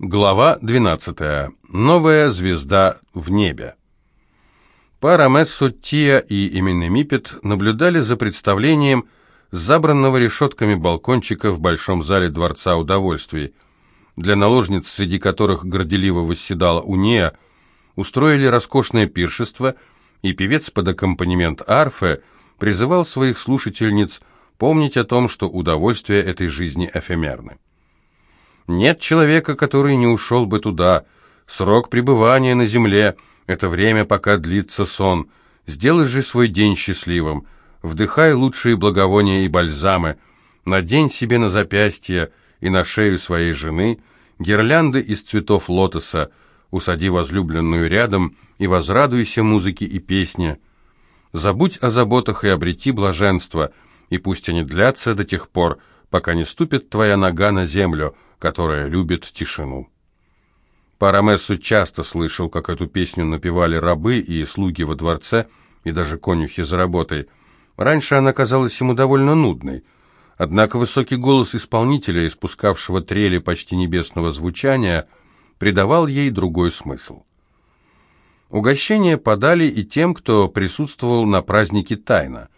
Глава 12. Новая звезда в небе. Пара Мессо Тия и Именемипет наблюдали за представлением забранного решетками балкончика в большом зале Дворца Удовольствий. Для наложниц, среди которых горделиво восседала Уния, устроили роскошное пиршество, и певец под аккомпанемент арфы призывал своих слушательниц помнить о том, что удовольствия этой жизни эфемерны. Нет человека, который не ушел бы туда. Срок пребывания на земле — это время, пока длится сон. Сделай же свой день счастливым. Вдыхай лучшие благовония и бальзамы. Надень себе на запястье и на шею своей жены гирлянды из цветов лотоса. Усади возлюбленную рядом и возрадуйся музыке и песне. Забудь о заботах и обрети блаженство, и пусть они длятся до тех пор, пока не ступит твоя нога на землю — которая любит тишину. Парамессу часто слышал, как эту песню напевали рабы и слуги во дворце, и даже конюхи за работой. Раньше она казалась ему довольно нудной. Однако высокий голос исполнителя, испускавшего трели почти небесного звучания, придавал ей другой смысл. Угощение подали и тем, кто присутствовал на празднике тайно.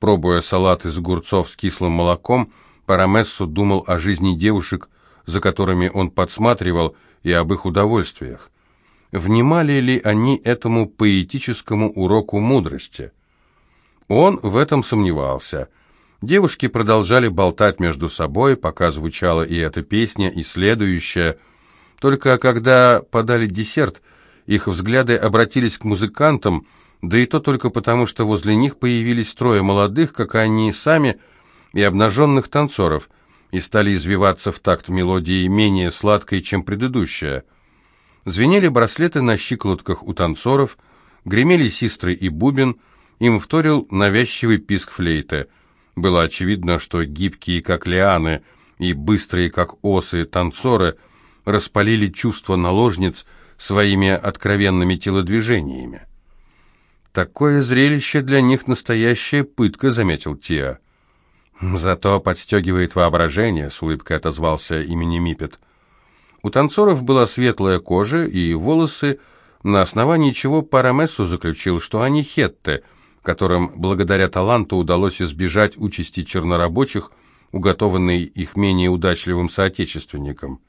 Пробуя салат из огурцов с кислым молоком, Парамессу думал о жизни девушек, за которыми он подсматривал, и об их удовольствиях. Внимали ли они этому поэтическому уроку мудрости? Он в этом сомневался. Девушки продолжали болтать между собой, пока звучала и эта песня, и следующая. Только когда подали десерт, их взгляды обратились к музыкантам, да и то только потому, что возле них появились трое молодых, как они сами, и обнаженных танцоров – и стали извиваться в такт мелодии менее сладкой, чем предыдущая. Звенели браслеты на щиколотках у танцоров, гремели систры и бубен, им вторил навязчивый писк флейты. Было очевидно, что гибкие, как лианы, и быстрые, как осы, танцоры распалили чувства наложниц своими откровенными телодвижениями. «Такое зрелище для них настоящая пытка», — заметил Тиа. «Зато подстегивает воображение», — с улыбкой отозвался имени Мипет. У танцоров была светлая кожа и волосы, на основании чего Парамессу заключил, что они хетты, которым благодаря таланту удалось избежать участи чернорабочих, уготованной их менее удачливым соотечественникам.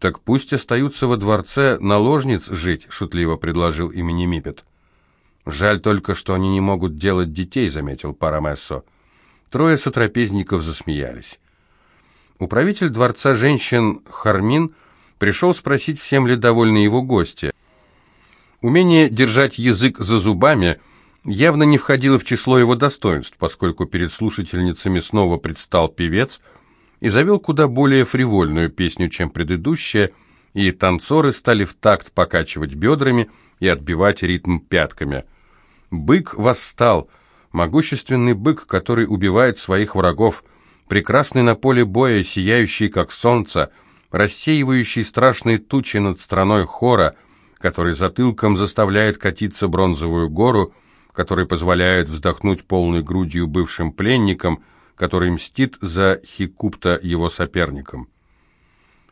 «Так пусть остаются во дворце наложниц жить», — шутливо предложил имени Мипет. «Жаль только, что они не могут делать детей», — заметил Парамессо. Трое сотрапезников засмеялись. Управитель дворца женщин Хармин пришел спросить, всем ли довольны его гости. Умение держать язык за зубами явно не входило в число его достоинств, поскольку перед слушательницами снова предстал певец и завел куда более фривольную песню, чем предыдущая, и танцоры стали в такт покачивать бедрами и отбивать ритм пятками. Бык восстал — Могущественный бык, который убивает своих врагов, прекрасный на поле боя, сияющий как солнце, рассеивающий страшные тучи над страной хора, который затылком заставляет катиться бронзовую гору, который позволяет вздохнуть полной грудью бывшим пленникам, который мстит за Хикупта его соперникам.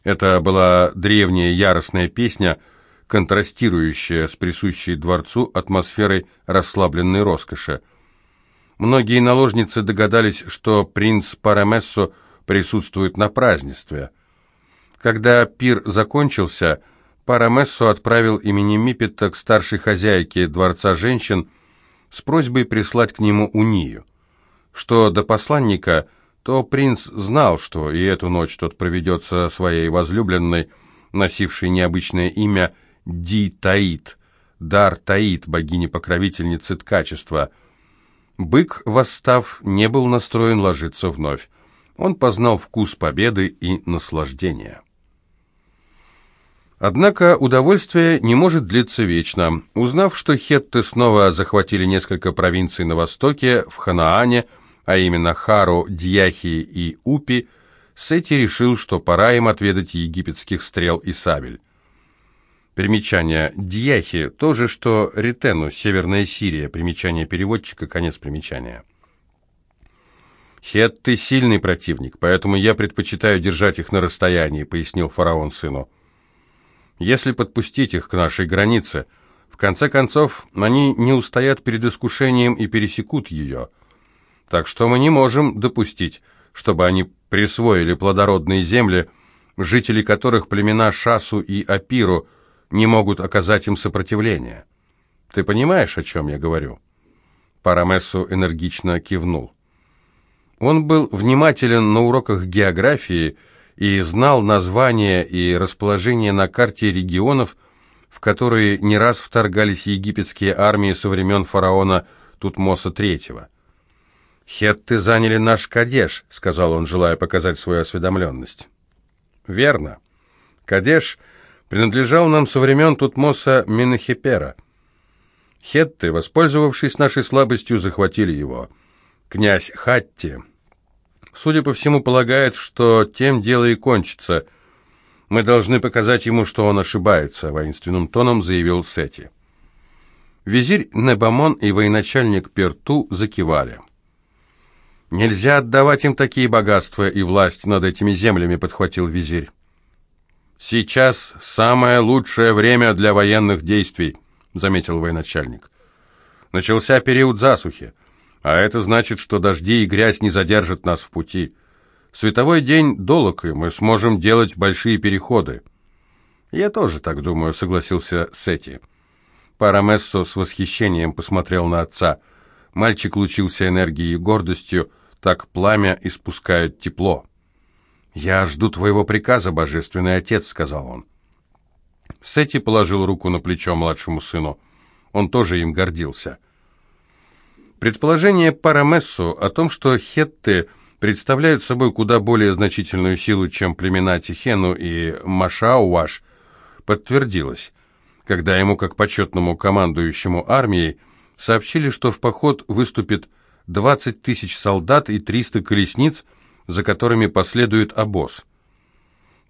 Это была древняя яростная песня, контрастирующая с присущей дворцу атмосферой расслабленной роскоши. Многие наложницы догадались, что принц Парамессо присутствует на празднестве. Когда пир закончился, Парамессо отправил имени Миппета к старшей хозяйке Дворца женщин с просьбой прислать к нему унию. Что до посланника, то принц знал, что и эту ночь тот проведет со своей возлюбленной, носившей необычное имя Ди Таит, дар Таит, богини-покровительницы ткачества – Бык, восстав, не был настроен ложиться вновь. Он познал вкус победы и наслаждения. Однако удовольствие не может длиться вечно. Узнав, что хетты снова захватили несколько провинций на востоке, в Ханаане, а именно Хару, Дьяхи и Упи, Сети решил, что пора им отведать египетских стрел и сабель. Примечание. Дьяхи. То же, что Ритену, Северная Сирия. Примечание переводчика. Конец примечания. Хет, ты сильный противник, поэтому я предпочитаю держать их на расстоянии, пояснил фараон сыну. Если подпустить их к нашей границе, в конце концов, они не устоят перед искушением и пересекут ее. Так что мы не можем допустить, чтобы они присвоили плодородные земли, жители которых племена Шасу и Апиру не могут оказать им сопротивление. Ты понимаешь, о чем я говорю?» Парамессу энергично кивнул. Он был внимателен на уроках географии и знал названия и расположение на карте регионов, в которые не раз вторгались египетские армии со времен фараона Тутмоса III. «Хетты заняли наш Кадеш», — сказал он, желая показать свою осведомленность. «Верно. Кадеш принадлежал нам со времен Тутмоса Менахипера. Хетты, воспользовавшись нашей слабостью, захватили его. Князь Хатти, судя по всему, полагает, что тем дело и кончится. Мы должны показать ему, что он ошибается», — воинственным тоном заявил Сети. Визирь Небамон и военачальник Перту закивали. «Нельзя отдавать им такие богатства и власть над этими землями», — подхватил визирь. «Сейчас самое лучшее время для военных действий», — заметил военачальник. «Начался период засухи, а это значит, что дожди и грязь не задержат нас в пути. Световой день долог, и мы сможем делать большие переходы». «Я тоже так думаю», — согласился Сети. Парамессо с восхищением посмотрел на отца. Мальчик лучился энергией и гордостью, — так пламя испускает тепло. «Я жду твоего приказа, божественный отец», — сказал он. Сети положил руку на плечо младшему сыну. Он тоже им гордился. Предположение Парамессу о том, что хетты представляют собой куда более значительную силу, чем племена Тихену и Машауаш, подтвердилось, когда ему, как почетному командующему армией, сообщили, что в поход выступит 20 тысяч солдат и 300 колесниц, за которыми последует обоз.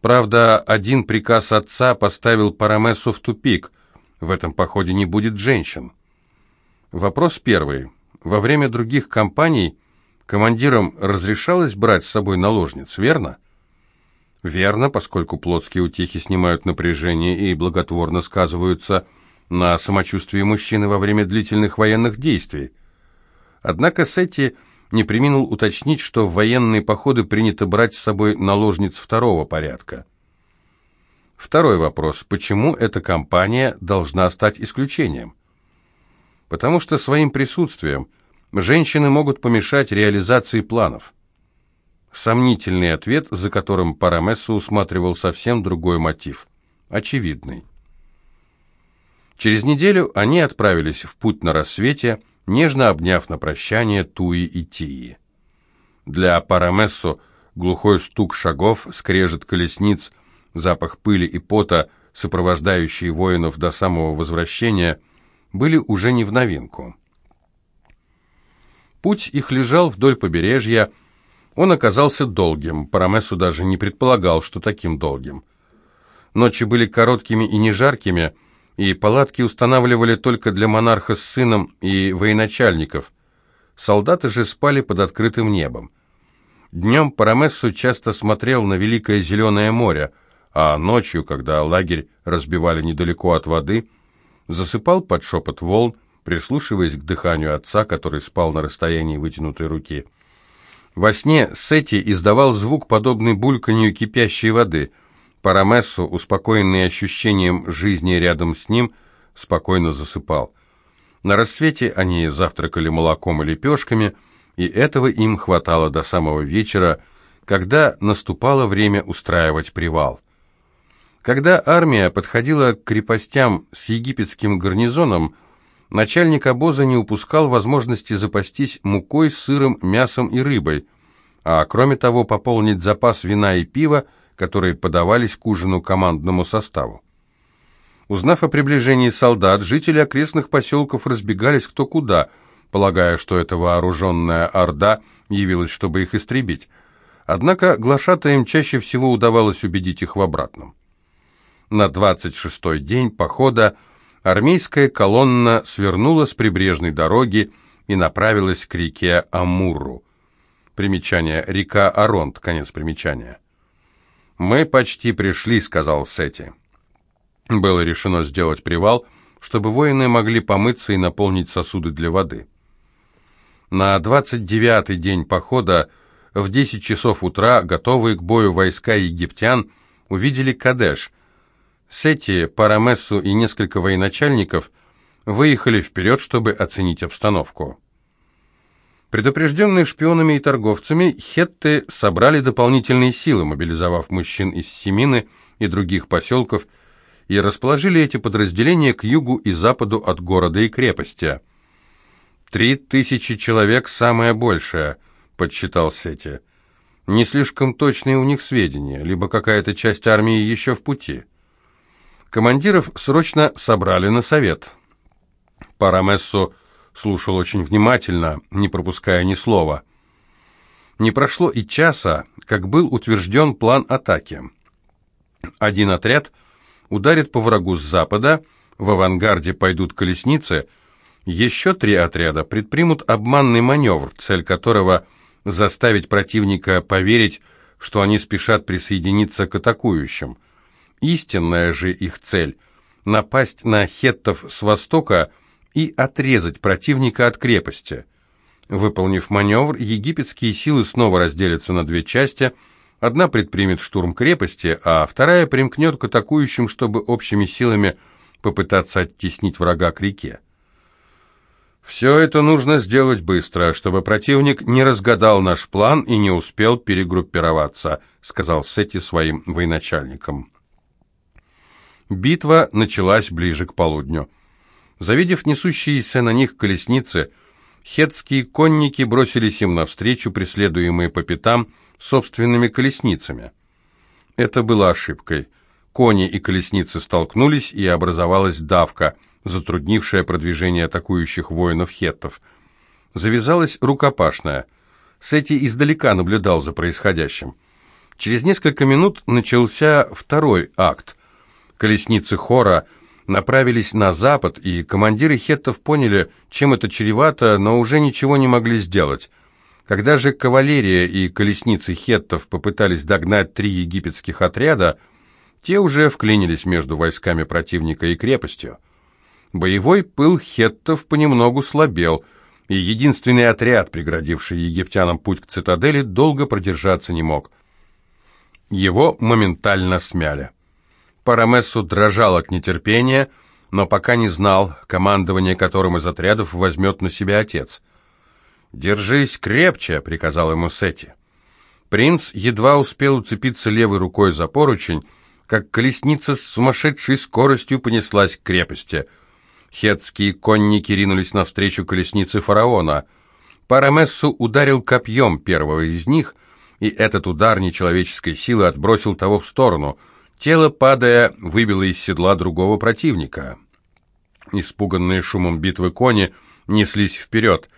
Правда, один приказ отца поставил Парамессу в тупик. В этом походе не будет женщин. Вопрос первый. Во время других кампаний командирам разрешалось брать с собой наложниц, верно? Верно, поскольку плотские утехи снимают напряжение и благотворно сказываются на самочувствии мужчины во время длительных военных действий. Однако Сетти не приминул уточнить, что в военные походы принято брать с собой наложниц второго порядка. Второй вопрос. Почему эта компания должна стать исключением? Потому что своим присутствием женщины могут помешать реализации планов. Сомнительный ответ, за которым Парамесса усматривал совсем другой мотив. Очевидный. Через неделю они отправились в путь на рассвете – нежно обняв на прощание Туи и Тии. Для Парамессо глухой стук шагов, скрежет колесниц, запах пыли и пота, сопровождающие воинов до самого возвращения, были уже не в новинку. Путь их лежал вдоль побережья, он оказался долгим, Парамессу даже не предполагал, что таким долгим. Ночи были короткими и не жаркими, и палатки устанавливали только для монарха с сыном и военачальников. Солдаты же спали под открытым небом. Днем Парамессу часто смотрел на Великое Зеленое море, а ночью, когда лагерь разбивали недалеко от воды, засыпал под шепот волн, прислушиваясь к дыханию отца, который спал на расстоянии вытянутой руки. Во сне Сети издавал звук, подобный бульканью кипящей воды – Парамессу, успокоенный ощущением жизни рядом с ним, спокойно засыпал. На рассвете они завтракали молоком и лепешками, и этого им хватало до самого вечера, когда наступало время устраивать привал. Когда армия подходила к крепостям с египетским гарнизоном, начальник обоза не упускал возможности запастись мукой, сыром, мясом и рыбой, а кроме того пополнить запас вина и пива, которые подавались к ужину командному составу. Узнав о приближении солдат, жители окрестных поселков разбегались кто куда, полагая, что эта вооруженная орда явилась, чтобы их истребить. Однако глашатаям чаще всего удавалось убедить их в обратном. На 26-й день похода армейская колонна свернула с прибрежной дороги и направилась к реке Амурру. Примечание. Река Аронт. Конец примечания. «Мы почти пришли», — сказал Сети. Было решено сделать привал, чтобы воины могли помыться и наполнить сосуды для воды. На 29-й день похода в 10 часов утра готовые к бою войска египтян увидели Кадеш. Сети, Парамессу и несколько военачальников выехали вперед, чтобы оценить обстановку. Предупрежденные шпионами и торговцами, хетты собрали дополнительные силы, мобилизовав мужчин из Семины и других поселков, и расположили эти подразделения к югу и западу от города и крепости. «Три тысячи человек – самое большее», – подсчитал Сети. «Не слишком точные у них сведения, либо какая-то часть армии еще в пути». Командиров срочно собрали на совет. Парамессу слушал очень внимательно, не пропуская ни слова. Не прошло и часа, как был утвержден план атаки. Один отряд ударит по врагу с запада, в авангарде пойдут колесницы, еще три отряда предпримут обманный маневр, цель которого – заставить противника поверить, что они спешат присоединиться к атакующим. Истинная же их цель – напасть на хеттов с востока – и отрезать противника от крепости. Выполнив маневр, египетские силы снова разделятся на две части. Одна предпримет штурм крепости, а вторая примкнет к атакующим, чтобы общими силами попытаться оттеснить врага к реке. «Все это нужно сделать быстро, чтобы противник не разгадал наш план и не успел перегруппироваться», сказал Сети своим военачальникам. Битва началась ближе к полудню. Завидев несущиеся на них колесницы, хетские конники бросились им навстречу, преследуемые по пятам собственными колесницами. Это было ошибкой. Кони и колесницы столкнулись, и образовалась давка, затруднившая продвижение атакующих воинов хеттов. Завязалась рукопашная. Сети издалека наблюдал за происходящим. Через несколько минут начался второй акт. Колесницы хора – направились на запад, и командиры хеттов поняли, чем это чревато, но уже ничего не могли сделать. Когда же кавалерия и колесницы хеттов попытались догнать три египетских отряда, те уже вклинились между войсками противника и крепостью. Боевой пыл хеттов понемногу слабел, и единственный отряд, преградивший египтянам путь к цитадели, долго продержаться не мог. Его моментально смяли. Парамессу дрожал от нетерпения, но пока не знал, командование которым из отрядов возьмет на себя отец. «Держись крепче», — приказал ему Сети. Принц едва успел уцепиться левой рукой за поручень, как колесница с сумасшедшей скоростью понеслась к крепости. Хетские конники ринулись навстречу колеснице фараона. Парамессу ударил копьем первого из них, и этот удар нечеловеческой силы отбросил того в сторону — Тело, падая, выбило из седла другого противника. Испуганные шумом битвы кони неслись вперед.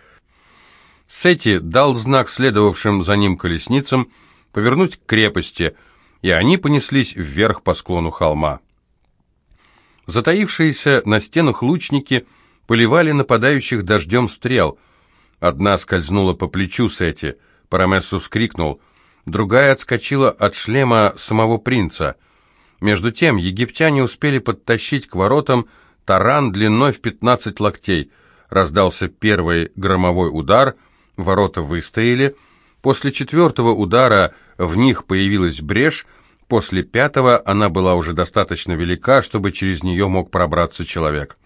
Сети дал знак следовавшим за ним колесницам повернуть к крепости, и они понеслись вверх по склону холма. Затаившиеся на стенах лучники поливали нападающих дождем стрел. Одна скользнула по плечу Сети, Парамессу вскрикнул, другая отскочила от шлема самого принца — между тем египтяне успели подтащить к воротам таран длиной в 15 локтей. Раздался первый громовой удар, ворота выстояли. После четвертого удара в них появилась брешь, после пятого она была уже достаточно велика, чтобы через нее мог пробраться человек.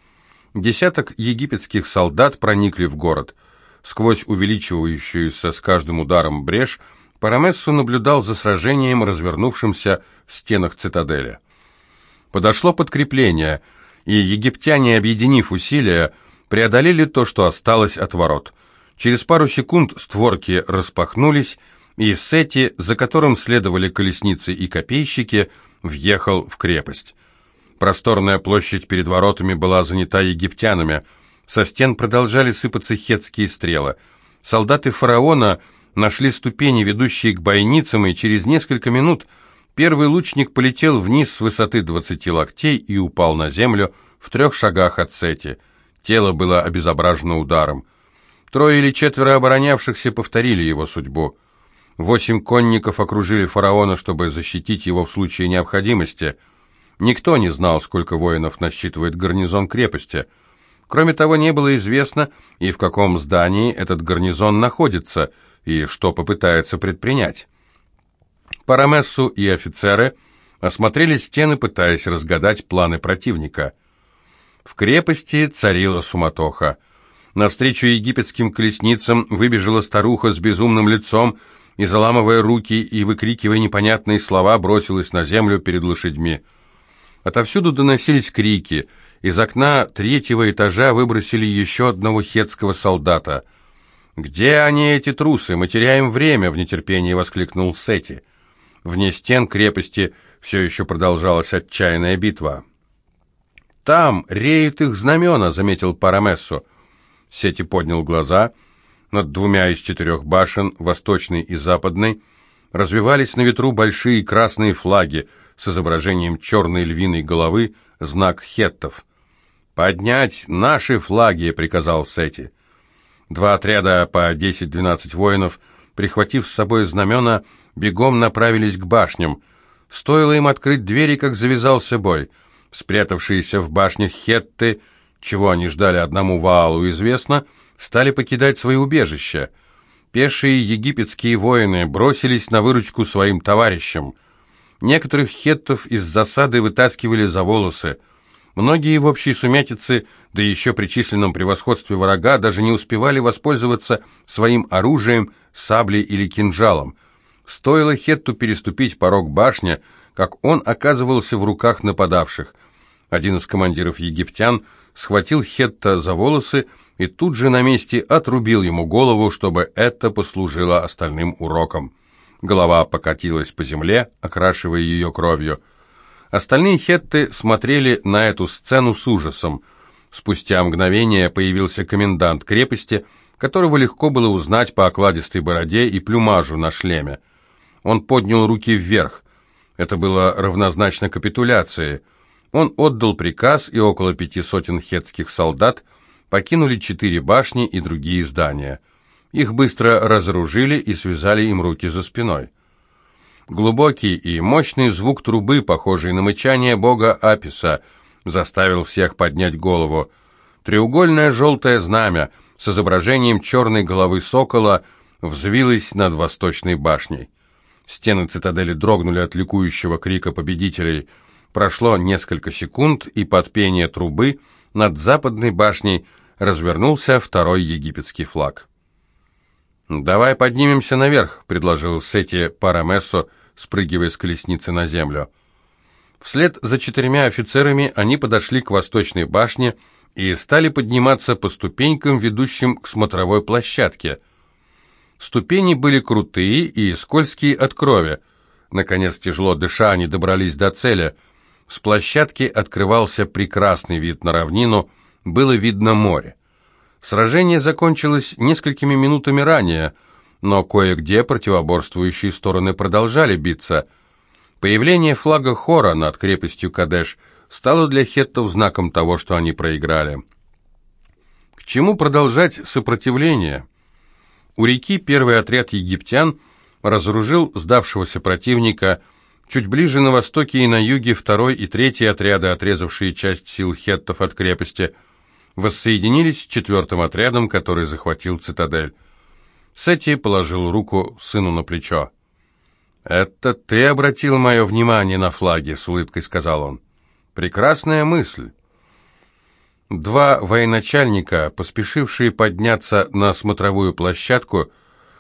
Десяток египетских солдат проникли в город. Сквозь увеличивающуюся с каждым ударом брешь Парамессу наблюдал за сражением, развернувшимся в стенах цитадели. Подошло подкрепление, и египтяне, объединив усилия, преодолели то, что осталось от ворот. Через пару секунд створки распахнулись, и Сети, за которым следовали колесницы и копейщики, въехал в крепость. Просторная площадь перед воротами была занята египтянами. Со стен продолжали сыпаться хетские стрелы. Солдаты фараона нашли ступени, ведущие к бойницам, и через несколько минут первый лучник полетел вниз с высоты двадцати локтей и упал на землю в трех шагах от Сети. Тело было обезображено ударом. Трое или четверо оборонявшихся повторили его судьбу. Восемь конников окружили фараона, чтобы защитить его в случае необходимости. Никто не знал, сколько воинов насчитывает гарнизон крепости. Кроме того, не было известно, и в каком здании этот гарнизон находится, и что попытается предпринять. Парамессу и офицеры осмотрели стены, пытаясь разгадать планы противника. В крепости царила суматоха. Навстречу египетским колесницам выбежала старуха с безумным лицом и, заламывая руки и выкрикивая непонятные слова, бросилась на землю перед лошадьми. Отовсюду доносились крики. Из окна третьего этажа выбросили еще одного хетского солдата. «Где они, эти трусы? Мы теряем время!» — в нетерпении воскликнул Сети. Вне стен крепости все еще продолжалась отчаянная битва. «Там реют их знамена», — заметил Парамессо. Сети поднял глаза. Над двумя из четырех башен, восточной и западной, развивались на ветру большие красные флаги с изображением черной львиной головы, знак хеттов. «Поднять наши флаги!» — приказал Сети. Два отряда по 10-12 воинов, прихватив с собой знамена, бегом направились к башням. Стоило им открыть двери, как завязался бой. Спрятавшиеся в башнях хетты чего они ждали одному Ваалу известно, стали покидать свои убежища. Пешие египетские воины бросились на выручку своим товарищам. Некоторых хеттов из засады вытаскивали за волосы. Многие в общей сумятице, да еще при численном превосходстве врага, даже не успевали воспользоваться своим оружием, саблей или кинжалом. Стоило Хетту переступить порог башни, как он оказывался в руках нападавших. Один из командиров египтян – схватил Хетта за волосы и тут же на месте отрубил ему голову, чтобы это послужило остальным уроком. Голова покатилась по земле, окрашивая ее кровью. Остальные хетты смотрели на эту сцену с ужасом. Спустя мгновение появился комендант крепости, которого легко было узнать по окладистой бороде и плюмажу на шлеме. Он поднял руки вверх. Это было равнозначно капитуляции. Он отдал приказ, и около пяти сотен хетских солдат покинули четыре башни и другие здания. Их быстро разоружили и связали им руки за спиной. Глубокий и мощный звук трубы, похожий на мычание бога Аписа, заставил всех поднять голову. Треугольное желтое знамя с изображением черной головы сокола взвилось над восточной башней. Стены цитадели дрогнули от ликующего крика победителей – Прошло несколько секунд, и под пение трубы над западной башней развернулся второй египетский флаг. «Давай поднимемся наверх», — предложил Сети Парамессо, спрыгивая с колесницы на землю. Вслед за четырьмя офицерами они подошли к восточной башне и стали подниматься по ступенькам, ведущим к смотровой площадке. Ступени были крутые и скользкие от крови. Наконец, тяжело дыша, они добрались до цели — с площадки открывался прекрасный вид на равнину, было видно море. Сражение закончилось несколькими минутами ранее, но кое-где противоборствующие стороны продолжали биться. Появление флага Хора над крепостью Кадеш стало для хеттов знаком того, что они проиграли. К чему продолжать сопротивление? У реки первый отряд египтян разоружил сдавшегося противника – Чуть ближе на востоке и на юге второй и третий отряды, отрезавшие часть сил хеттов от крепости, воссоединились с четвертым отрядом, который захватил цитадель. Сети положил руку сыну на плечо. «Это ты обратил мое внимание на флаги», — с улыбкой сказал он. «Прекрасная мысль». Два военачальника, поспешившие подняться на смотровую площадку,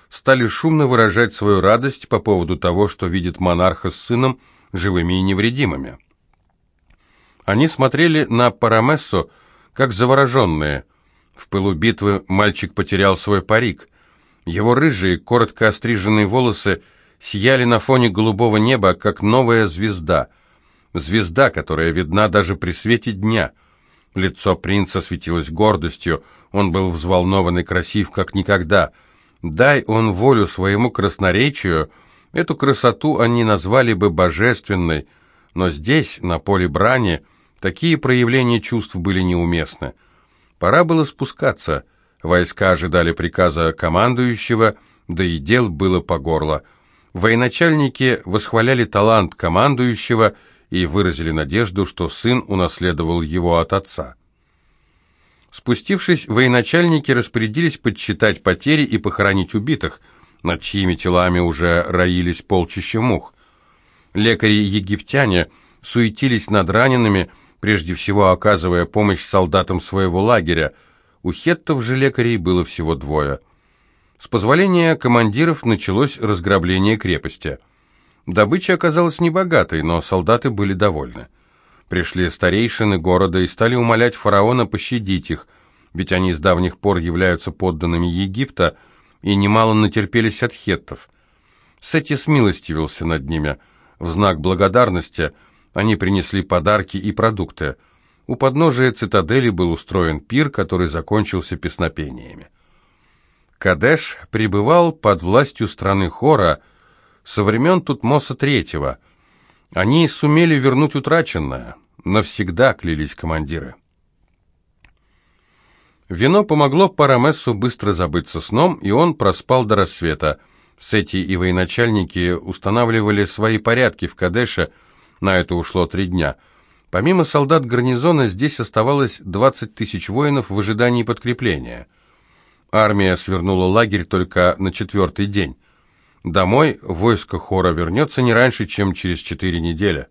стали шумно выражать свою радость по поводу того, что видят монарха с сыном живыми и невредимыми. Они смотрели на Парамессо, как завороженные. В пылу битвы мальчик потерял свой парик. Его рыжие, коротко остриженные волосы сияли на фоне голубого неба, как новая звезда. Звезда, которая видна даже при свете дня. Лицо принца светилось гордостью, он был взволнован и красив, как никогда — Дай он волю своему красноречию, эту красоту они назвали бы божественной, но здесь, на поле брани, такие проявления чувств были неуместны. Пора было спускаться. Войска ожидали приказа командующего, да и дел было по горло. Военачальники восхваляли талант командующего и выразили надежду, что сын унаследовал его от отца. Спустившись, военачальники распорядились подсчитать потери и похоронить убитых, над чьими телами уже роились полчища мух. Лекари-египтяне суетились над ранеными, прежде всего оказывая помощь солдатам своего лагеря. У хеттов же лекарей было всего двое. С позволения командиров началось разграбление крепости. Добыча оказалась небогатой, но солдаты были довольны. Пришли старейшины города и стали умолять фараона пощадить их, ведь они с давних пор являются подданными Египта и немало натерпелись от хеттов. Сети смилостивился над ними. В знак благодарности они принесли подарки и продукты. У подножия цитадели был устроен пир, который закончился песнопениями. Кадеш пребывал под властью страны Хора со времен Тутмоса III. Они сумели вернуть утраченное. Навсегда клялись командиры. Вино помогло Парамессу быстро забыться сном, и он проспал до рассвета. Сети и военачальники устанавливали свои порядки в Кадеше, на это ушло три дня. Помимо солдат гарнизона, здесь оставалось 20 тысяч воинов в ожидании подкрепления. Армия свернула лагерь только на четвертый день. Домой войско хора вернется не раньше, чем через четыре недели.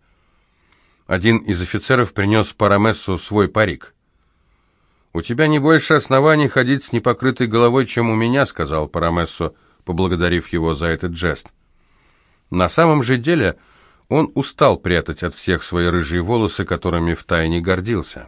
Один из офицеров принес Парамессу свой парик. «У тебя не больше оснований ходить с непокрытой головой, чем у меня», — сказал Парамессу, поблагодарив его за этот жест. На самом же деле он устал прятать от всех свои рыжие волосы, которыми втайне гордился.